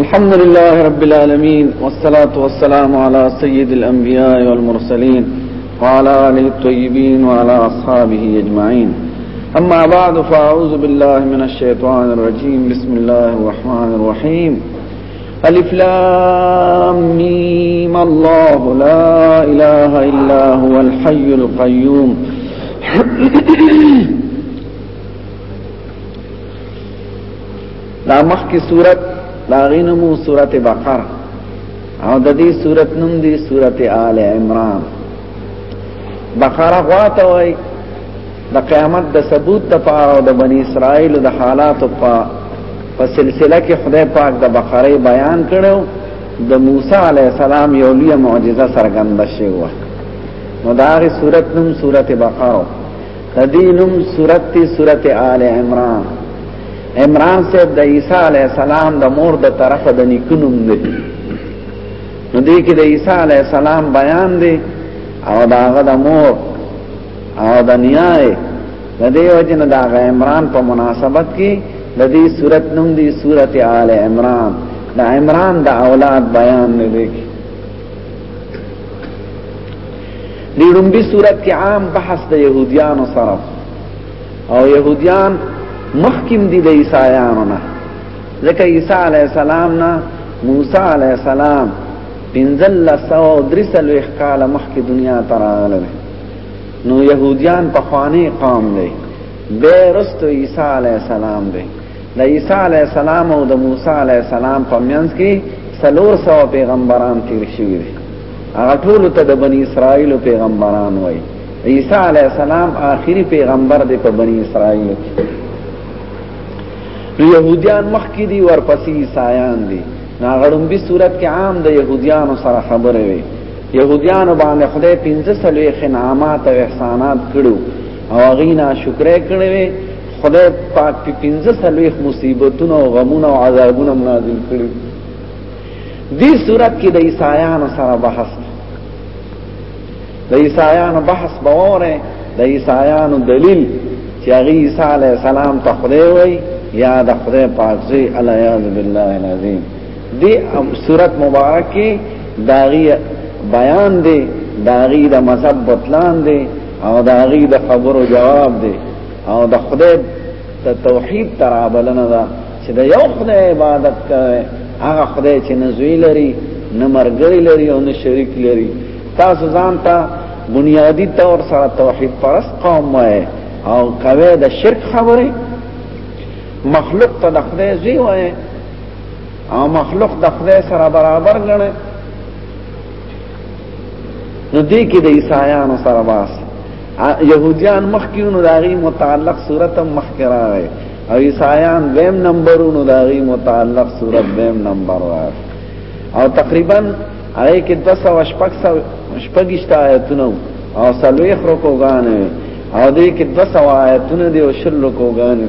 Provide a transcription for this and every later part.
الحمد لله رب العالمين والصلاة والسلام على سيد الأنبياء والمرسلين وعلى آله الطيبين وعلى أصحابه أجمعين أما بعد فأعوذ بالله من الشيطان الرجيم بسم الله الرحمن الرحيم ألف لام ميم الله لا إله إلا هو الحي القيوم دا مخ کی صورت دا غینمو صورت بقر او د دې صورت نوم دی صورت آل عمران بقره غواته وای د قیامت د ثبوت د پاره او د بنی اسرائیل د حالات په په سلسله کې خدای پاک د بقره بیان کړو د موسی علی السلام یو لوی معجزه سرګند شوه نو دا غي صورت نوم صورت بقره تدینم سورت تی سورت آل عمران عمران صاحب د عیسی علی السلام د مور د طرفه د نیکنوم دی نو دې کې د عیسی علی السلام بیان دی او دا هغه د مور او د نیای د دې وجه نه دا عمران په مناسبت کې د دې صورت نوم دی صورت آل عمران د عمران د اولاد بیان نه دی دی لومبي صورت کې عام بحث د يهوديانو سره او يهوديان مخکم دي د عیسایانو نه ځکه عیسی علی السلام نه موسی علی السلام پنځل سو درسل اخکال مخکې دنیا ته راغله نو يهوديان په خواني قوم دی به رستو عیسی علی السلام دی د عیسی علی السلام او د موسی علی السلام په منځ کې څلور سو پیغمبران تیر شوي دي هغه ټول ته د بنی اسرائیل پیغمبران وای عیسی علی السلام آخري پیغمبر دی په بنی اسرائیل کې يهوديان مخکې دي ورپسې عیسایان دي ناغړم به صورت کې عام د يهوديانو سره خبره وي يهوديانو باندې خدای 15 سلوي خنامات او احسانات کړو او غینا شکرې کړې خدای پاک په پنځه سلويخ مصیبتونه او غمونه او عذابونه نازل کړي دې صورت کې د عیسایانو سره بحث د عیسایانو بحث باوره د عیسایانو دلیل چې هغه عیسی علی السلام ته خدای وای یا د خدای پاک زی الیاذ بالله العظیم دې صورت مبارک کې داغي بیان دی داغي د مذهب بطلان دی او داغي د خبرو جواب دی او د خدای ته توحید ترابلنه ده چې د یو خدای عبادت کوي هغه خدای چې نزوی لري نه مرګري لري او نه شریک لري تاسو ځان ته بنیادی طور سره توحید پرست قوم وای او کوي د شرک خبره مخلوق ته د خدای زی وای او مخلوق د خدای سره برابر ګڼي نو دې کې د عیسایانو سره واسه يهوديان مخکینو داغي متعلق صورت مخکې راغی او عیسایان ویم نمبرونو داغي متعلق صورت ویم نمبر راغی او تقریبا هغه کې 200 شپږشت آیتونه او سلوي خرو کوګان او دې کې 200 آیتونه دی او شل کوګان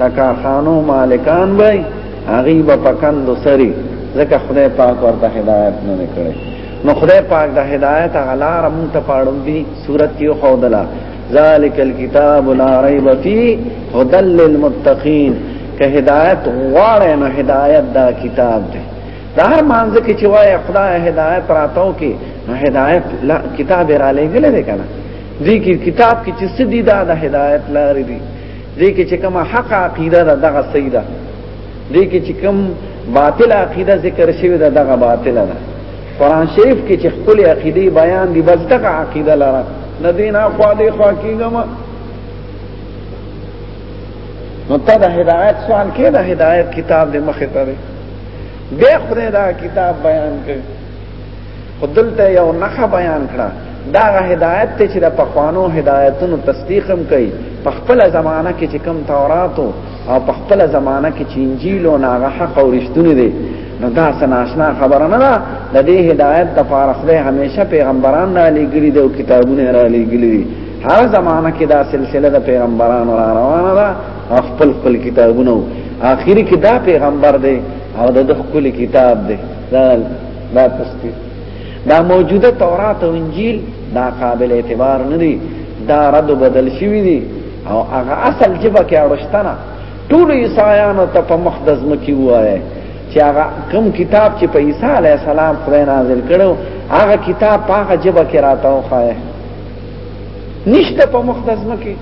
تکارخانو مالکان به هغه به پکند سری ځکه خدای پاک ورته هدایت نه کړي نو خدای پاک د هدایت غلا رم ته پاړم دي صورت یو خودلا ذالک الكتاب لا ريب فيه هدى للمتقين که هدایت غواړې نو هدایت دا کتاب دی دا هر مانځ کې چې وای خدای هدایت راتاو کې نو هدایت لا کتاب را لګل دی کنه دې کې کتاب کې چې سدي دا د هدایت لارې دي دې کې چې کوم حق عقیده ده دغه صحیح ده دې کې چې کوم باطل عقیده ذکر شوی ده دغه باطل ده قران شریف کې چې خپل عقیده بیان دي بس دغه عقیده لره نه دین اخوا دې خوا کېږم نو ته د هدایت سوال کې د هدایت کتاب دې مخه ته دی بیا خدای دا کتاب بیان کړي خدلته یو نخه بیان کړه دا هدایت ته چې د پخوانو هدایتونو تصدیق هم کوي په خپل زمانہ کې چې کم تورات او په خپل زمانہ کې چې انجیل او ناغه حق او رښتونه دي نو دا سناشنا خبره نه ده د دې هدایت د پاره خدای همیشه پیغمبران را لېګلي دي او کتابونه را لېګلي دي هر زمانہ کې دا سلسله د پیغمبرانو را روانه ده خپل خپل کتابونه اخیری کې دا پیغمبر دی او د خپل کتاب دی دا تصدیق دا موجوده تورات او انجیل دا قابل اعتبار نه دي دا رد بدل شوی دي او هغه اصل جبه کې اړشتنه ټول عیسایانو ته په مقدس مکی وایي چې هغه کوم کتاب چې په عیسی علی السلام خدای نازل کړو هغه کتاب په هغه جبه کې راته وخایه نشته په مقدس مکی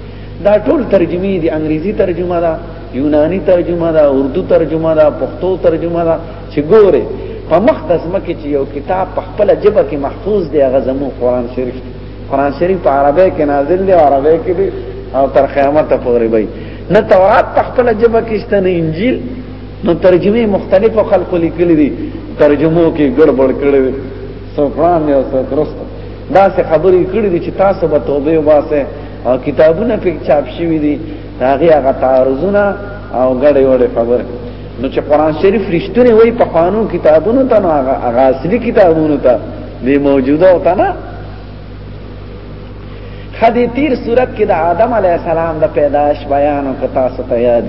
دا ټول ترجمه دي انګریزي ترجمه ده یونانی ترجمه ده اردو ترجمه ده پښتو ترجمه ده چې ګوره په مخ د ځمکې چې یو کتاب په خپل جبه کې محفوظ دی هغه زمو قران شریف قران شریف په عربی کې نازل دی او عربی کې دی او تر قیامت پورې وي نه تورات په خپل جبه کې شته نه انجیل نو ترجمه مختلفو خلکو لیکلي دي ترجمو کې ګډوډ کړي دي سوکران یو سوکرست دا څه خبرې کړې دي چې تاسو به توبه وباسه او کتابونه په چاپ شوي دي هغه هغه تعارضونه او ګډې وډې خبره نو چې قران شریف رښتونه وای په قانون کتابونو ته نو هغه اصلي کتابونو ته دی موجوده او تنه خدي تیر صورت کې د آدم علی السلام د پیدائش بیان او کتا ست یاد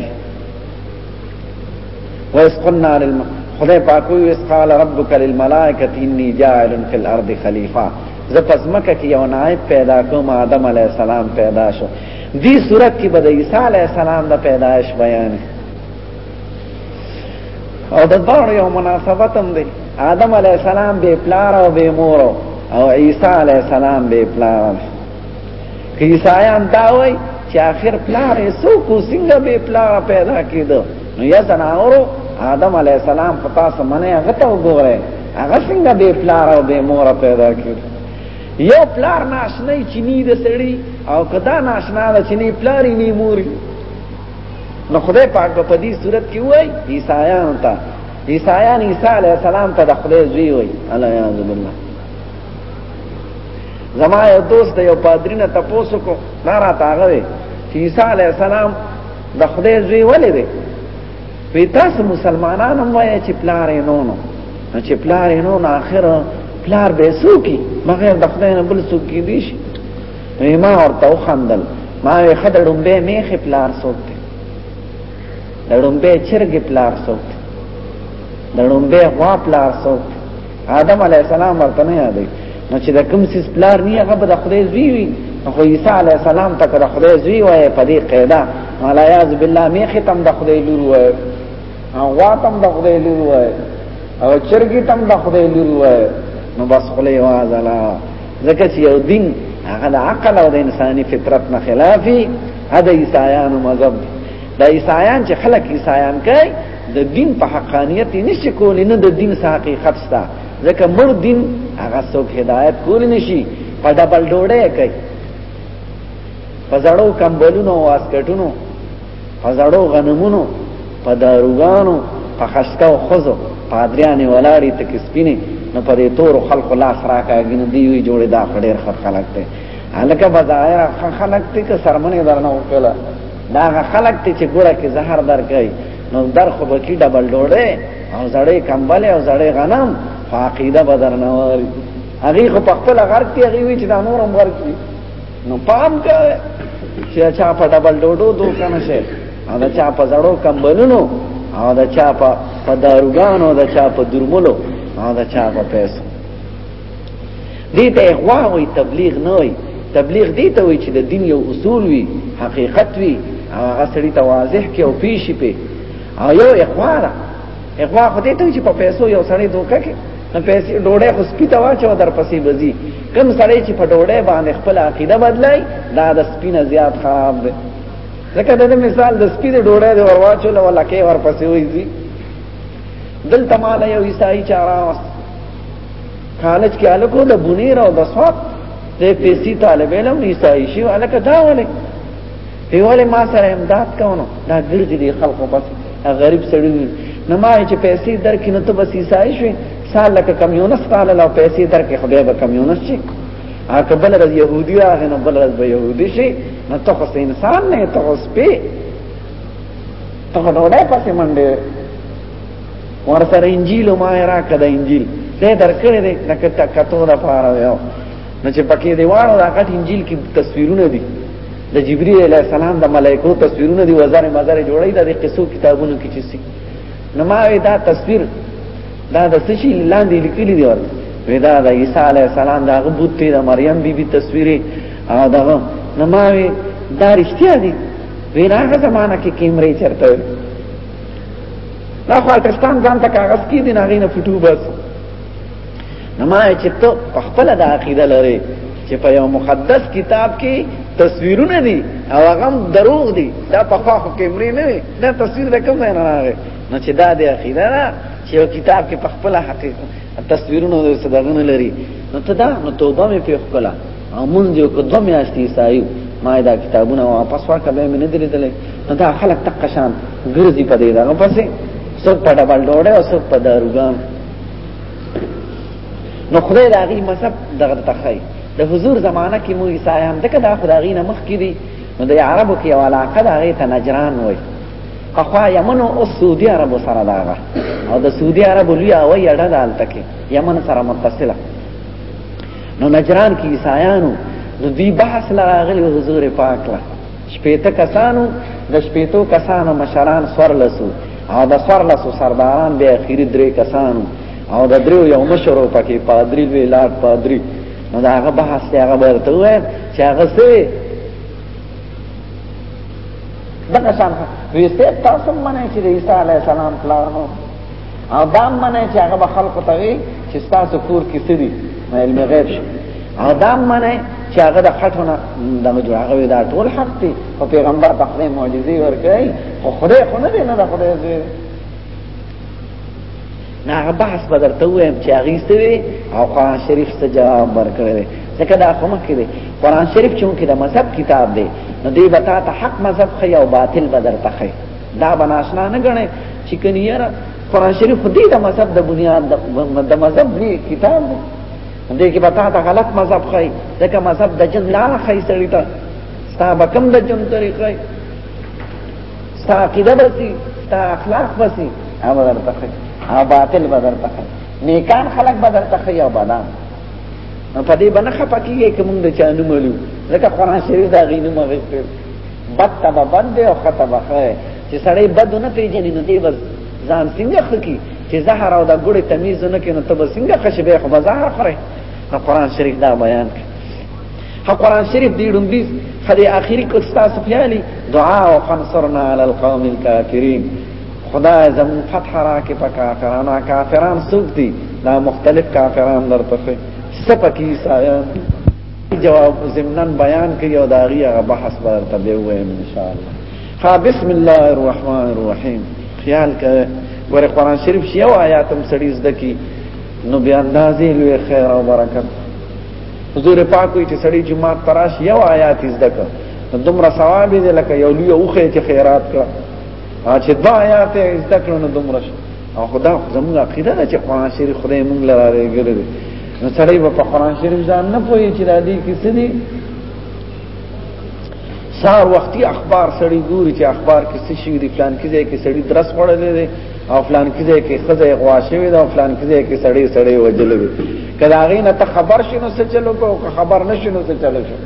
ویس قلنا للم خدای پاک وی اس قال ربک للملائکه انی جاعل فی الارض خلیفہ ز پزمکه کې یو نائب پیدا کوم آدم علی السلام پیدا شو دی صورت کې بد عیسی علی السلام د پیدائش بیان دی او د دوړ یو مناسبت هم دی آدم علی السلام به پلار او به مور او عیسی علی السلام به پلار عیسایان دا وای چې اخر پلار یې سو کو څنګه به پلار پیدا کیدو نو یا زناورو آدم علی السلام په تاسو منه هغه ته وګوره هغه څنګه به پلار او به مور پیدا کیدو یو پلار ناشنه چینی د سړی او کدا ناشنا د چینی پلاری نی موري نو خدای پاک په دې صورت کې وای عیسایان ته عیسایان عیسی علی السلام ته د خدای زوی وای الله یعذ بالله زما یو دوست یو پادرینه تاسو کو نارا تاغوي چې عیسی علی السلام د خدای زوی ولې دی وی تاسو مسلمانان هم وای چې پلار یې نو نو چې پلار یې نو نو اخر پلار به سوکی مغیر د خدای نه بل سوکی دی شي نو ما ورته وخندل ما وی خد ډومبه میخ پلار څوک دی ډومبه چرګ پلار څوک دی ډومبه غوا پلار څوک دی آدم علی السلام ورته نه یادې نو چې د کوم سیس پلار نه هغه به د خدای زوی وي خو عیسی علی السلام ته د خدای زوی وای په دې قاعده ولا یاذ بالله میخ تم د خدای لور وای او غوا تم د خدای لور وای او چرګی تم د خدای لور وای نو بس خله واځلا ځکه چې یو دین هغه د عقل او د انساني فطرت نه خلافي دا عیسایانو مذهب دی دا عیسایان چې خلک عیسایان کوي د دین په حقانیت نشي کولی نه د دین سره حقیقت ستا ځکه مر دین هغه څوک هدایت کولی نشي په ډبل ډوړې کوي په زړو کمبلونو او اسکټونو فزړو غنمونو په داروګانو په خستو خزو پادریانې ولاړې تک سپینې نو په دې تور خلق لاس راکاږي نو دی وی جوړې دا خډیر خلک ته هلکه بظاهر خلک ته که سرمنې درنه وکړه دا خلک ته چې ګوره کې زهر درکې نو در خو به کی ډبل ډوړې او زړې کمبلې او زړې غنم فاقیده بدرنواري هغه خو په خپل غرق کې هغه وی چې دا نورم ورکی نو پام کوي چې چا په ډبل ډوډو دوکه نشي او دا چا په زړو کمبلونو او دا چا په پداروګانو دا چا په درملو او دا چا په پیسو دې ته اغوا وي تبلیغ نه وي تبلیغ دې ته وي چې د دین یو اصول وي حقیقت وي هغه سړی ته واضح کې او پیشي په او یو اغوا ده اغوا خو دې ته چې په پیسو یو سړی دوکه کې نه پیسې ډوډۍ خو سپی ته واچو در پسې بزي کم سړی چې په ډوډۍ باندې خپل عقیده بدلای دا د سپینه زیات خراب دی ځکه د مثال د سپی د ډوډۍ د ورواچو له لکه ور پسې وایي دلته مال یو عیسائی چارا واس کالج کې الکو د بنیر او د صوت د پیسې طالب علم عیسائی شي الکه دا ولې ویواله ما سره امداد کاونو دا ګرځي دي خلکو بس غریب سړی نه ما چې پیسې درکې نو ته بس عیسای شوې سال لکه کمیونست تعالی له پیسې درکې خدای به کمیونست شي هغه بل ورځ يهودي راغی نو بل ورځ به يهودي شي نو ته خو انسان نه ته اوس په ته خو ډوډۍ پسې منډه ورسره انجیل ما را کړه انجیل دې درکړې دې کته کته دا پاره یو نو چې پکې دی وانه دا غټ انجیل کې تصویرونه دي د جبرئیل علی السلام د ملائکو تصویرونه دي وزاره مزار جوړی دا د قصو کتابونو کې چې سي نو ما دا تصویر دا د سشي لاندې لیکلي دي ورته ودا د عیسی علی السلام دا غبوت ته د مریم بی بی تصویر او دا نو ما دا رښتیا دي وینا هغه زمانہ کې کیمرې چرته دا خو پاکستان ځان ته کاغذ کې دي نه غینه فوټو بس نو ما چې ته په خپل د عقیده لري چې په یو مقدس کتاب کې تصویرونه دي او هغه دروغ دي دا په خواخو کې مړی نه وي دا تصویر د کوم ځای نه راغی نو چې دا د عقیده ده چې یو کتاب کې په خپل حقیقت تصویرونه د صداغونه لري نو ته دا نو توبه مې په خپل او مونږ یو کو دوه میاشتې سایو ما دا کتابونه واپس ورکړه به مې نه درېدلې نو دا خلک تک شان ګرځي په دې دا نو پسې څوک په ډبل ډوړې او څوک په داروګان نو خدای دا غي مذهب دغه تخای د حضور زمانہ کې مو عیسی هم دغه د خدای نه مخ کې دي نو د عربو کې علاقه دا غي ته نجران وای اخوا یمن او سعودي عربو سره داغه او د سعودي عربو لوی او یړه دالته کې یمن سره متصله نو نجران کې عیسایانو نو دی بحث لراغلی حضور پاک له شپېته کسانو د شپېتو کسانو مشران سورلسو او د سورلسو سرداران بیا اخیری درې کسانو او د دریو یو مشر او پکې پادری وی لاټ پادری نو دا هغه بحث دی هغه ورته وای چې هغه څه دغه شان وی سه تاسو منه چې عیسی علی السلام پلار نو او دا منه چې هغه به خلکو ته وي چې تاسو کور کې څه دي علم غیب شي او دا منه چې هغه د خټونه دغه جوړ هغه دا ټول حق دی او پیغمبر په خپل معجزې ورکړي خو خدای خو نه دی نه د خدای زوی نه هغه بحث به درته وایم چې هغه ستوي او قرآن شریف ته جواب ورکړي ځکه دا خو مخکې دی قرآن شریف چونکې د مذهب کتاب دی نو دی به تا ته حق مذهب ښي او باطل به درته ښي دا بناسنا نه غنې چې کنيار قران شریف خو دې د مذهب د بنیاد د مذهب دی کتاب دی دې کې پتا ته غلط مذهب خای ځکه مذهب د جن لار خای سړی ته ستا به کم د جن طریقې ستا عقیده بسی ستا اخلاق بسی او بدر تخی او باطل بدر تخی نیکان خلق بدر تخی او بدان په دې باندې خپکیږي کوم د چانو ملو ځکه قران شریف دا غینو مغفر بد ته به بد دی او ښه ته به ښه چې سړی بد ونه پېژني نو دی به ځان څنګه ښه کړي چې زهر او د ګوړې تمیز ونه کړي نو ته به څنګه ښه شې بیا خو به زهر خورې نو قرآن شریف دا بیان کړي خو قرآن شریف دی ډومبي خدای آخري کو ستاسو پیالي دعا او فنصرنا علی القوم الكافرین خدای زمون فتح راکې په کافرانو کافران څوک دي دا مختلف کافران درته څه پکې سایه جواب زمنن بیان کوي او دا غي هغه بحث به درته به وایم ان شاء الله ها بسم الله الرحمن الرحیم خیال کړه ور قرآن شریف شی او آیات هم سړي زده کی نو بیا اندازې لوی خیر او برکت حضور پاک وی چې سړي جمعه تراش یو آیات زده کړه دومره ثواب دې لکه یو لوی اوخه چې خیرات کړه چې دا آیات زده کړو نو دومره او خدا زموږ عقیده ده چې قران شریف خدای موږ لاره لري نو سړی په قران شریف ځان نه پوهی چې دا دې کیسه دي سار وختي اخبار سړی ګوري چې اخبار کې څه شي دي پلان کې ځای کې سړی درس وړلې دي او پلان کې ځای کې خزه غواشوي دا پلان کې ځای کې سړی سړی وجلې کله هغه نه ته خبر شې نو څه چلو کو خبر نشې نو څه چلو شو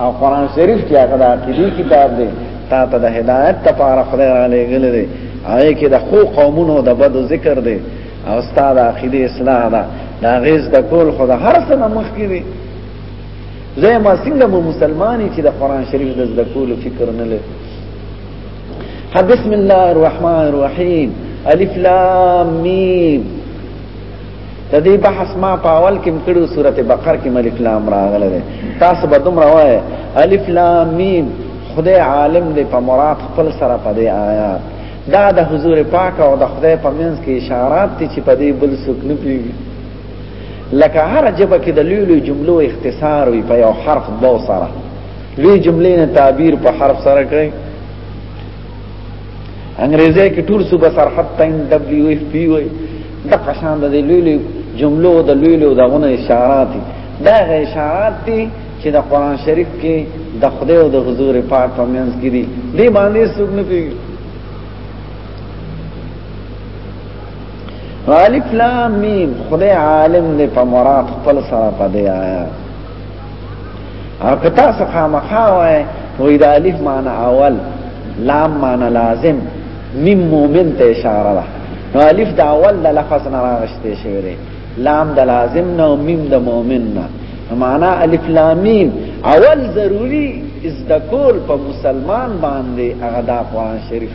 او قران شریف چې هغه د عقیدی کتاب دی تا ته د هدایت لپاره خدای را لېګل دی هغه کې د خو قومونو د بد ذکر دی او استاد عقیده اصلاح ده دا غیز د کول خو د هر څه مخ کې دی زه ما څنګه مو مسلمانې چې د قران شریف د زده کولو فکر نه لري بسم الله الرحمن الرحیم الف لام میم د دې بحث ما په اول کې مکړو سورته بقره کې ملک لام راغله ده تاسو به دوم راوای الف لام میم خدای عالم دې په مراد خپل سره په دې آیات دا د حضور پاک او د خدای په منځ کې اشارات دي چې په دې بل څوک نه پیږي لکه هر جبه کې د لولو جملو اختصار وي په یو حرف دو سره لوی جملې نه تعبیر په حرف سره کوي انګريزي کې ټول صوبه سرحد تاین دبليو اف پی وي د قشان د لوی لوی جملو د لوی لوی دغه اشارات دي دا اشارات دي چې د قران شریف کې د خدای او د حضور پاک په منځ کې دي دې باندې څوک نه پیږي الف لام میم خدای عالم دې په مراد خپل سره پدې آیا او که تاسو خامخا وای وې دا الف معنی اول لام معنی لازم میم مومن ته اشاره ده نو الف د اول د لفظ نه راغشته شوی دی لام د لازم نه او میم د مومن نه معنا الف لام میم اول ضروری از د کول په مسلمان باندې هغه د قرآن شریف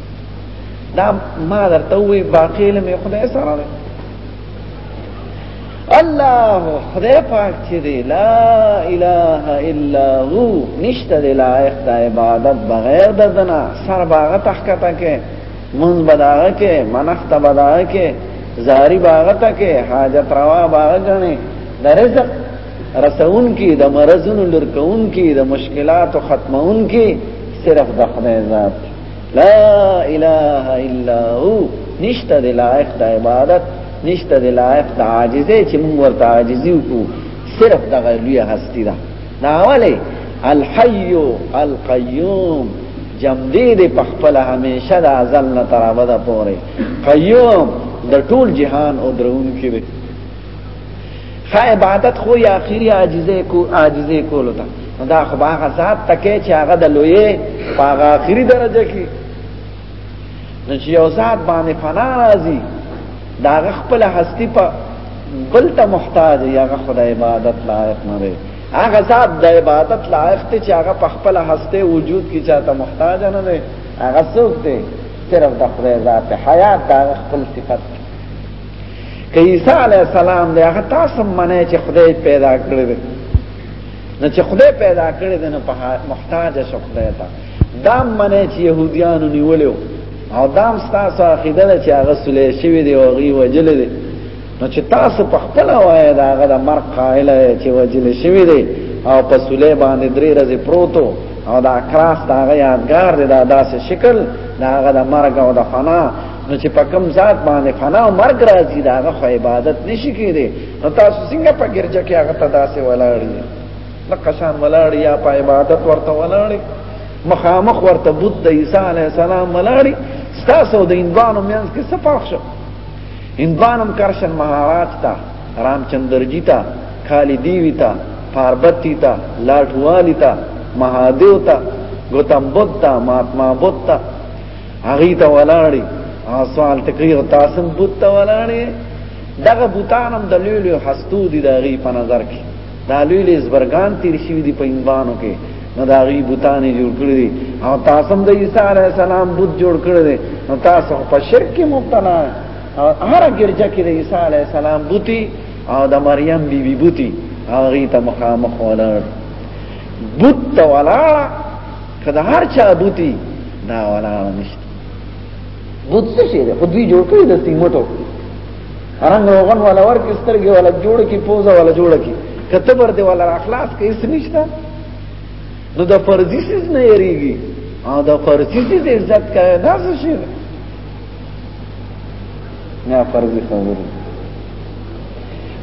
دا ما درته وی باقی علم خدای سره دی الله خدای پاک چې دی لا اله الا هو نشته دی لایق د عبادت بغیر د دنا سر باغه تخکته کې منځ بداغه کې منخت بداغه کې زاری باغه ته کې حاجت روا باغه غني د رزق رسون کی د مرزونو لرکون کی د مشکلاتو ختمون کی صرف د خدای ذات لا اله الا هو نشته د لایق د عبادت نشته د لایق د عاجزه چې موږ ورته عاجزي وکړو صرف د غلوی هستی ده دا اوله الحي القيوم جمدی دی پخپل همیشه د ازل نه تر ابده پورې قیوم د ټول جهان او درون کې فا عبادت خو یا اخیری عاجزه کو عاجزه کولو ته دا خو هغه ذات تکي چې هغه د لوی په هغه اخیری درجه کې نو چې یو ذات باندې فنا راځي دا خپل هستی په بل ته محتاج یا خدای عبادت لایق نه دی هغه ذات د عبادت لایق ته چې هغه په خپل هسته وجود کې چاته محتاج نه دی هغه څوک دی صرف د خدای ذات حیات دا خپل صفت که عیسی علی السلام دی هغه تاسو منه چې خدای پیدا کړی دی نه چې خدای پیدا کړی دی نه په محتاج شو خدای ته دا منه چې يهوديانو نیولیو او دام تاسو عقیده ده چې هغه سولې شوی دی او غي وجل دی نو چې تاسو په خپل وای دا هغه د مرګ قائل چې وجل شوی دی او په سولې باندې درې ورځې پروتو او دا کراس دا هغه یادګار دی دا داسې شکل دا هغه د مرګ او د فنا نو چې په کوم ذات باندې فنا او مرګ راځي دا هغه عبادت نشي کېږي نو تاسو څنګه په ګرځه کې هغه تداسه ولاړی لکه شان ولاړی یا په عبادت ورته ولاړی مخامخ ورته بوت د عیسی علی السلام ولاړی تاسو د انوانو مینس کې صفاف شو انوانم کرشن مهاراج تا رامچندرجی تا کالی دیوی تا پاربتی تا لاټوالی تا مهادیو تا گوتم بدھ تا ماتما بدھ تا هغه ته ولاړی سوال تکریر تاسو بوت ته ولاړی دغه بوتانم د لوی لوی هستو دي د غي په نظر کې دا لوی لوی زبرګان تیر شوی دي په انبانو کې نو دا غي بوتانې جوړ کړی دي او تاسو د عیسی علی السلام بوت جوړ کړی دي نو تاسو په شرک کې مبتلا او هر ګرځه کې د عیسی علی السلام بوتي او د مریم بی بی بوتي هغه ته مخامخ ولاړ بوت ولاړ کدا هر چا بوتي دا ولا نشته بوت څه شي ده خو دوی جوړ کړی د سیمټو رنگ روغن ولا ورک سترګې ولا جوړ کی پوزا ولا جوړ کی کته بر دی ولا اخلاص کې اس نشته نو د فرضي سیز نه یریږي او د فرضي سیز عزت کوي دا څه شي نه فرضي خبره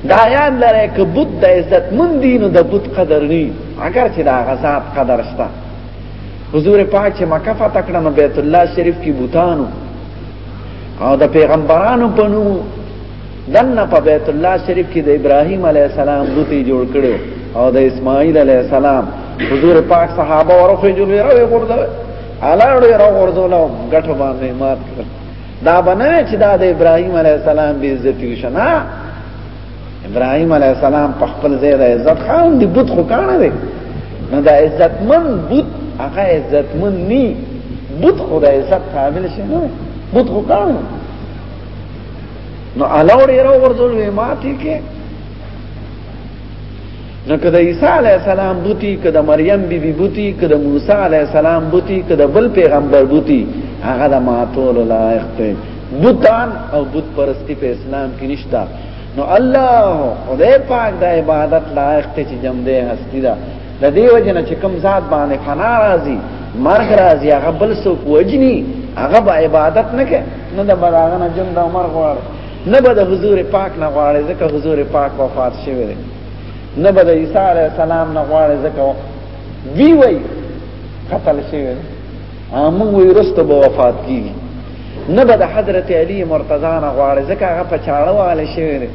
دایان لره که بوت د عزت من دینو د بوت قدر نی اگر چې دا غزاد قدر شته حضور پاک چې مکه فتح کړه نو بیت الله شریف کې بوتانو او د پیغمبرانو په نوم دنه په بیت الله شریف کې د ابراهیم علی السلام بوتي جوړ کړو او د اسماعیل علی السلام حضور پاک صحابه ورخه جوړ راوي ورته الاړو یې راغورځول او ګټو باندې مات کړل دا بنه چې دا د ابراهیم علی السلام به عزت وشنا ابراهیم علی السلام په خپل ځای د عزت خان دی بت خو کانه دی نو دا عزتمن بت هغه عزتمن نی بت خو د عزت قابل شي نه بت خو کانه نو الاړو یې راغورځول وې ماتې کې نو کده عیسی علی السلام بوتی کده مریم بی بی بوتی کده موسی علی السلام بوتی کده بل پیغمبر بوتی هغه د ماتول لایق دی بوتان او بت پرستی په اسلام کې نشتا نو الله خدای پاک د عبادت لایق ته چې جمع دی هستی دا د دې وجنه چې کوم ذات باندې فنا راځي مرګ راځي هغه بل څوک وجني هغه به عبادت نه کوي نه د بلاغه نه جون د عمر غواړي نه به د حضور پاک نه غواړي ځکه حضور پاک وفات شوی دی نه به د عیسی علی السلام نه غواړي ځکه دی وای قتل شوی امون وی رسته به وفات کیږي نه به د حضرت علی مرتضی نه غواړي ځکه هغه په چاړه والي شوی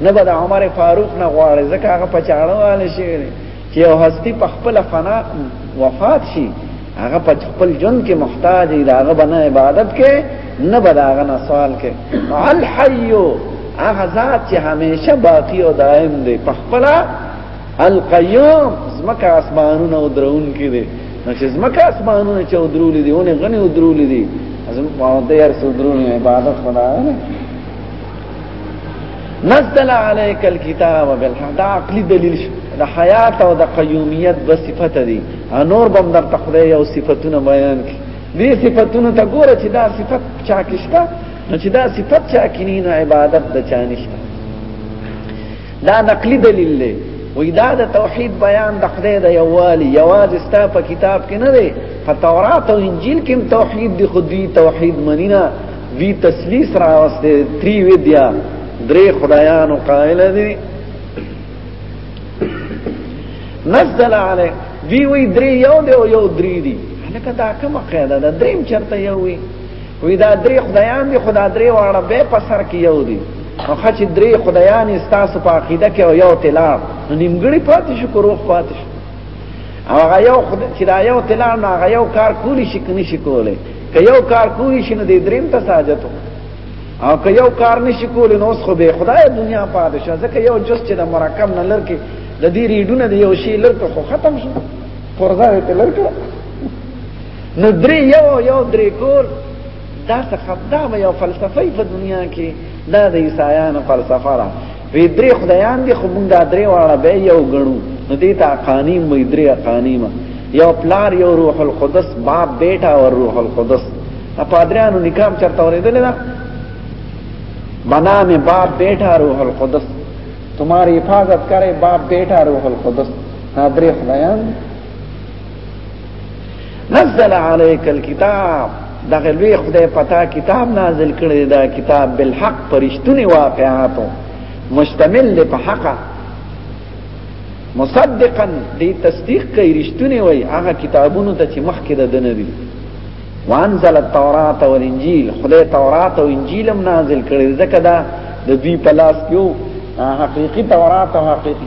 نه به د عمر فاروق نه غواړي ځکه هغه په چاړه والي شوی چې یو هستی په خپل فنا وفات شي هغه په خپل جون کې محتاج دی هغه بنا عبادت کې نه بداغه نه سوال کې الحي هغه ذات چې همیشه باقی او دائم دی په خپل القیوم زمکه اسمانونه او درون کې دی نو چې زمکه اسمانونه چې درولې دي اونې غني درولې دي ازم په دې هر څو درونو عبادت خدای نه نزل عليك الكتاب بالحق دا عقلی دلیل شو دا حیات او دا قیومیت دو صفت دی نور بم در تخده یو صفتونه بیان کی دی صفتونه تا گوره چی دا صفت چاکشتا نو چی دا صفت چاکنی نو عبادت دا چانشتا دا نقلی دلیل دی وی دا دا توحید بیان دا خده دا یوالی یواز استا پا کتاب کی نده فا تورات و انجیل کم توحید دی خودی توحید منینا دی تسلیس راوسته تری ودیا درې خدایانو قائل دي نزل علی دی وی درې یو دی او یو درې دی لکه دا کومه قاعده ده دریم چرته یو وی وی دا درې خدایان دي خدا درې واړه به په سر کې یو دي او خچ درې خدایان استاسو په عقیده کې او یو تلاب نو نیمګړی پاتې شو کروخ پاتې شو او هغه یو خدای چې دا یو تلاب نه هغه یو کار کولی شي کني شي کولی که یو کار کوی شي نو د دریم ته ساجت او که یو کار نشي کولی نو اوس خو به خدای دنیا پاتې شه ځکه یو جس چې د مرکب نه لر کې د دې ریډونه د یو شی لر ته خو ختم شو پرځه ته لر کړه نو درې یو یو درې کول دا څه خدامه یو فلسفه په دنیا کې دا د عیسایانو فلسفه را وی درې خدایان دي خو موږ دا درې واړه به یو غړو نو دې ته قانی مې درې قانی ما یو پلار یو روح القدس باپ بیٹا او روح القدس په درانو نکام چرته ورېدل دا بنا میں باپ بیٹا روح القدس تمہاری حفاظت کرے باپ بیٹا روح القدس نا درې خدایان نزل عليك الكتاب دا غلوی خدای پتا کتاب نازل کړی دا کتاب بالحق پرشتونی واقعاتو مشتمل دی په حقا مصدقا دی تصدیق کوي رښتونی وای هغه کتابونو ته چې مخکې د دنه دي وانزل التوراۃ والانجیل خدای تورات او انجیل هم نازل کړی ځکه دا د دوی په لاس کې حقيقي تورات او حقيقي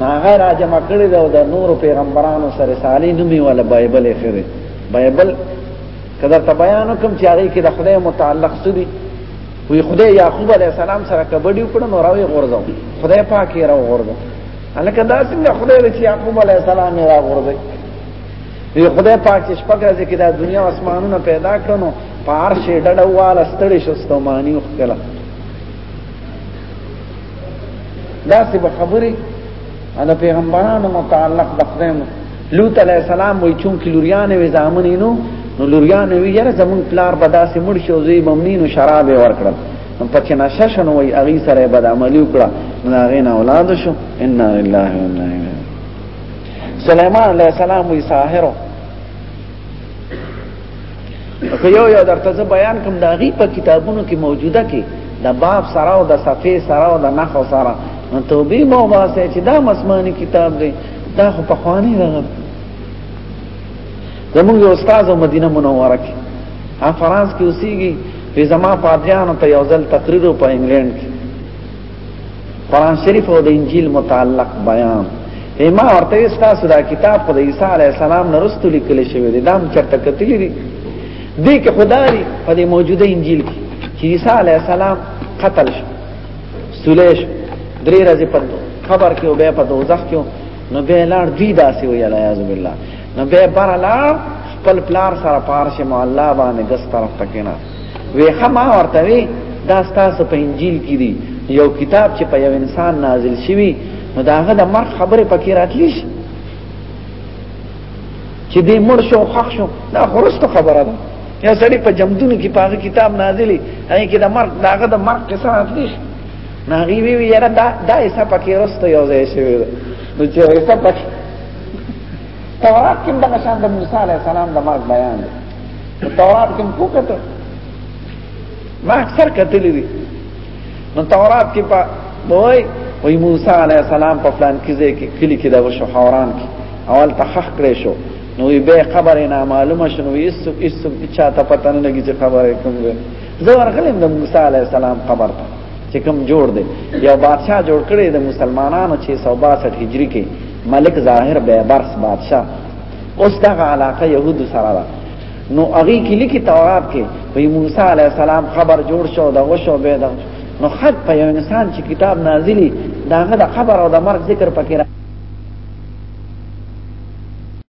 هغه را جمع کړی دا د نور پیغمبرانو سره صالح نومي ولا بایبل خره بایبل کله ته بیان کوم چې هغه کې د خدای متعلق سړي وی خدای یعقوب علی السلام سره کبډي وکړ نو راوي غورځو خدای پاک یې راو غورځو الکه دا څنګه خدای چې یعقوب علی السلام یې راو غورځي دی خدای پاک چې شپږ ورځې کې دا دنیا اسمانونه پیدا کړنو په عرش ډډه واله ستړي شو ستومانی وکړه دا څه به خبرې انا پیغمبرانو متعلق د خدای لوط علیہ السلام وی چون کې لوریان وی زامنې نو نو لوریان وی یاره زمون پلار به داسې مړ شو زوی بمنین او شراب ورکړل نو پچې نشه شنو وی اغي سره بد عملی وکړه نو هغه نه اولاد شو ان لله و انا الیه سليمان عليه السلام وي ساحره که یو یو درته زه بیان کوم دا غي په کتابونو کې موجوده کې د باب سره او د صفه سره او د نحو سره نو توبې مو واسه چې دا مسمانی کتاب دی دا خو په خواني راغلی زمونږ استاد مدینه منوره کې ها فرانس کې اوسېږي په زما پادریانو ته یو ځل تقریر په انګلند کې قران شریف او د انجیل متعلق بیان هما ورته استاسو دا کتاب خو د عیسی علی السلام نه رسول لیکل شوی دی دا هم چرته کتلی دی دې کې خدای په دې موجوده انجیل کې چې عیسی علی السلام قتل شو سلیش درې ورځې په خبر کې او بیا په دوزخ کې نو به لار دی داسې وی علی اعوذ بالله نو به بر لار خپل پلار سره پارشه مولا باندې دستر تکینا وی خما ورته وی دا ستاسو په انجیل کې دی یو کتاب چې په یو انسان نازل شوی نو داغه د مرګ خبره پکې راتلی شي چې دې مړ شو خخ شو دا خورستو خبره ده یا سړی په جمدونو کې پاغه کتاب نازلی هغه کې د مرګ داغه د مرګ قصه راتلی شي ناغي وی وی یاره دا دا ایسا پکې رسته یو ځای شوی ده نو چې ایسا پکې تورات کې د شان د موسی علی السلام د مرګ بیان دی تورات کې کو کته ما اکثر کتلې دي نو تورات کې په وای وای موسی علی السلام په پلان کې ځای کې کلی کې دا وشو حوران کې اول تحقق کړی شو نو به خبر نه معلومه شنو یسو یسو چا ته پته نه لګی چې خبره کوم زه ورغلم د موسی علی السلام خبر ته چې کوم جوړ دی یو بادشاہ جوړ کړی د مسلمانانو 662 هجری کې ملک ظاهر بیبرس بادشاہ اوس دا علاقه يهود سره ده نو هغه کې لیکي تورات کې وی موسی عليه السلام خبر جوړ شو دا وشو به دا نو خط په یو انسان چې کتاب نازلی داغه د خبر او د مرګ ذکر پکې